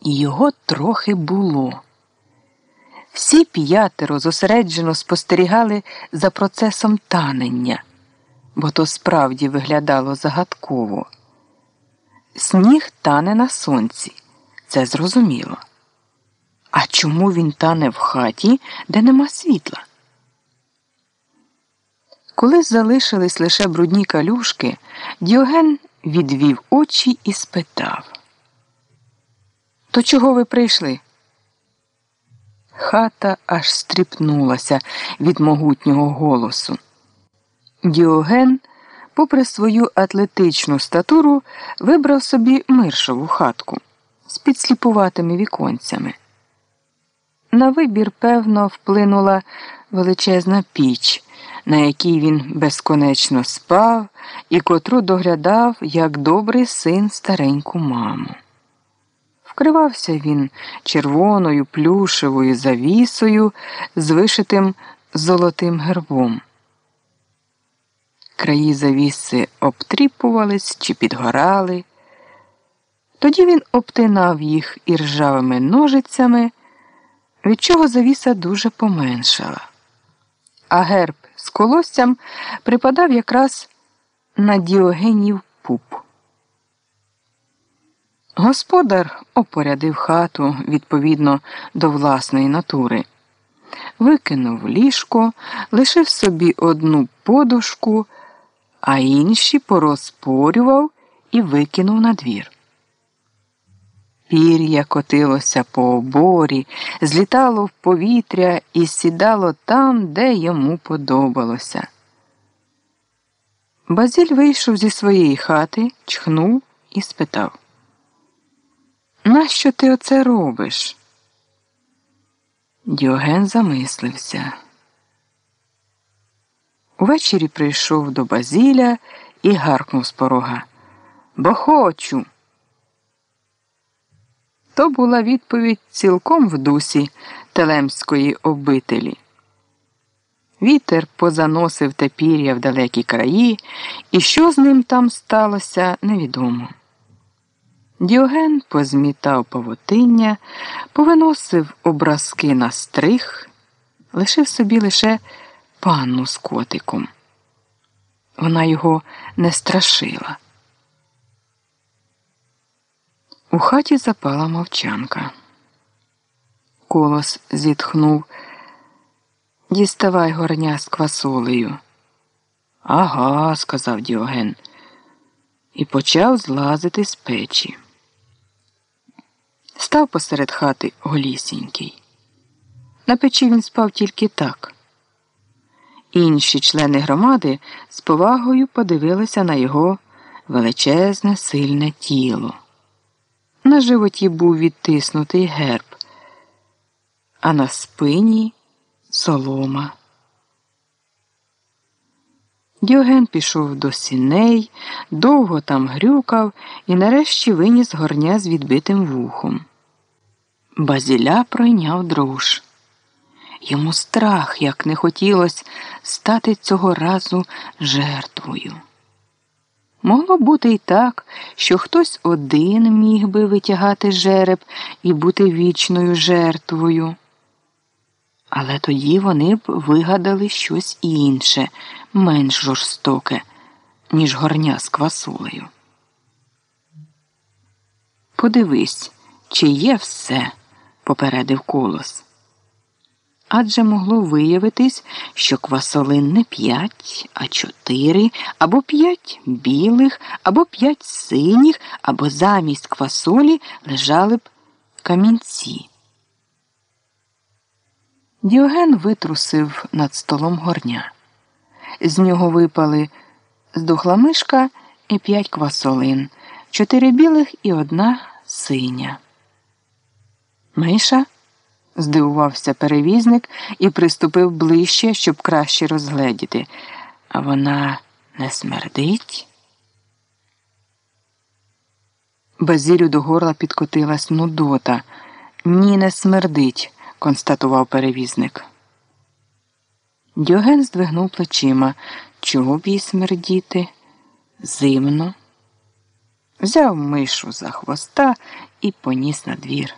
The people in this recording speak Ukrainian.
І його трохи було. Всі п'ятеро зосереджено спостерігали за процесом танення, бо то справді виглядало загадково. Сніг тане на сонці, це зрозуміло. А чому він тане в хаті, де нема світла? Коли залишились лише брудні калюшки, Діоген відвів очі і спитав. То чого ви прийшли? Хата аж стріпнулася від могутнього голосу. Діоген, попри свою атлетичну статуру, вибрав собі миршову хатку з підсліпуватими віконцями. На вибір, певно, вплинула величезна піч, на якій він безконечно спав і котру доглядав як добрий син стареньку маму. Вкривався він червоною плюшевою завісою з вишитим золотим гербом. Краї завіси обтріпувались чи підгорали. Тоді він обтинав їх іржавими ножицями, від чого завіса дуже поменшала. А герб з колоссям припадав якраз на діогенів пуп. Господар опорядив хату відповідно до власної натури, викинув ліжко, лишив собі одну подушку, а інші порозпорював і викинув на двір. Пір'я котилося по оборі, злітало в повітря і сідало там, де йому подобалося. Базіль вийшов зі своєї хати, чхнув і спитав. Нащо ти оце робиш? Діоген замислився. Увечері прийшов до Базіля і гаркнув з порога. Бо хочу. То була відповідь цілком в дусі телемської обителі. Вітер позаносив те пір'я в далекі краї, і що з ним там сталося, невідомо. Діоген позмітав павутиння, повиносив образки на стрих, лишив собі лише панну з котиком. Вона його не страшила. У хаті запала мовчанка. Колос зітхнув. Діставай горня з квасолею. Ага, сказав Діоген, і почав злазити з печі. Став посеред хати голісінький. На печі він спав тільки так. Інші члени громади з повагою подивилися на його величезне сильне тіло. На животі був відтиснутий герб, а на спині солома. Діоген пішов до сіней, довго там грюкав і нарешті виніс горня з відбитим вухом. Базіля пройняв друж. Йому страх, як не хотілося, стати цього разу жертвою. Могло бути й так, що хтось один міг би витягати жереб і бути вічною жертвою. Але тоді вони б вигадали щось інше, менш жорстоке, ніж горня з квасулею. Подивись, чи є все, попередив колос. Адже могло виявитись, що квасолин не п'ять, а чотири, або п'ять білих, або п'ять синіх, або замість квасолі лежали б камінці. Діоген витрусив над столом горня. З нього випали здохла мишка і п'ять квасолин, чотири білих і одна синя. Миша? здивувався перевізник і приступив ближче, щоб краще розгледіти. А вона не смердить. Базілю до горла підкотилась нудота. Ні, не смердить, констатував перевізник. Діоген здвигнув плечима. Чого б їй смердіти? Зимно. взяв мишу за хвоста і поніс на двір.